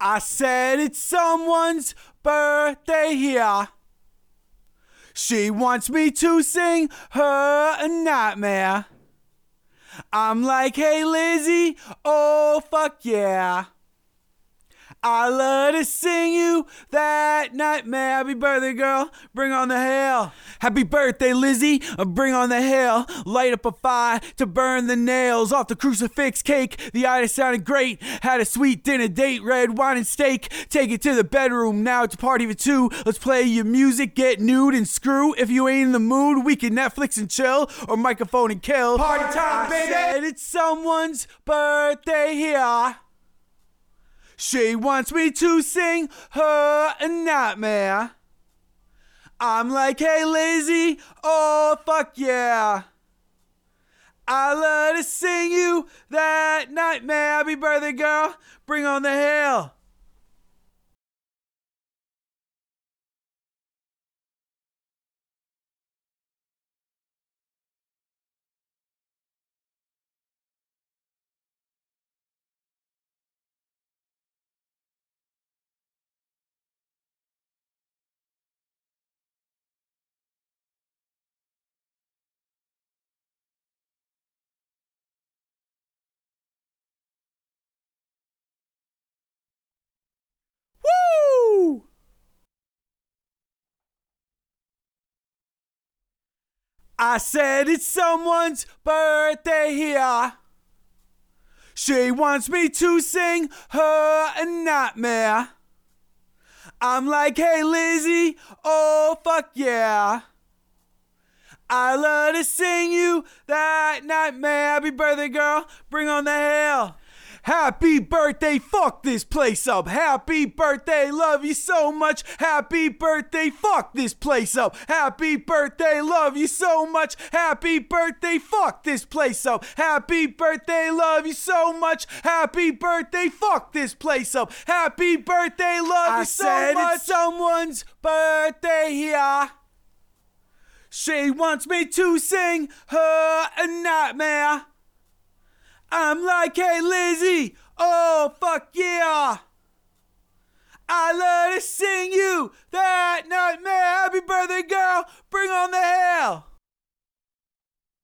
I said it's someone's birthday here. She wants me to sing her a nightmare. I'm like, hey Lizzie, oh fuck yeah. I love to sing you that nightmare. Happy birthday, girl. Bring on the hell. Happy birthday, Lizzie. Uh, Bring on the hell. Light up a fire to burn the nails off the crucifix cake. The itis sounded great. Had a sweet dinner date, red wine and steak. Take it to the bedroom. Now it's a party for two. Let's play your music, get nude and screw. If you ain't in the mood, we can Netflix and chill or microphone and kill. Party time, baby. Said it's someone's birthday here. She wants me to sing her a nightmare. I'm like, hey, Lizzie, oh, fuck yeah. I love to sing you that nightmare. Happy birthday, girl. Bring on the hell. I said it's someone's birthday here. She wants me to sing her a nightmare. I'm like, hey Lizzie, oh fuck yeah. I love to sing you that nightmare. Happy birthday, girl. Bring on the hell. Happy birthday, fuck this place up. Happy birthday, love you so much. Happy birthday, fuck this place up. Happy birthday, love you so much. Happy birthday, fuck this place up. Happy birthday, love you so much. Happy birthday, fuck this place up. Happy birthday, love you so much. It's someone's birthday here. She wants me to sing her a nightmare. I'm like, hey Lizzie, oh fuck yeah. I love to sing you that nightmare. Happy birthday, girl. Bring on the hell.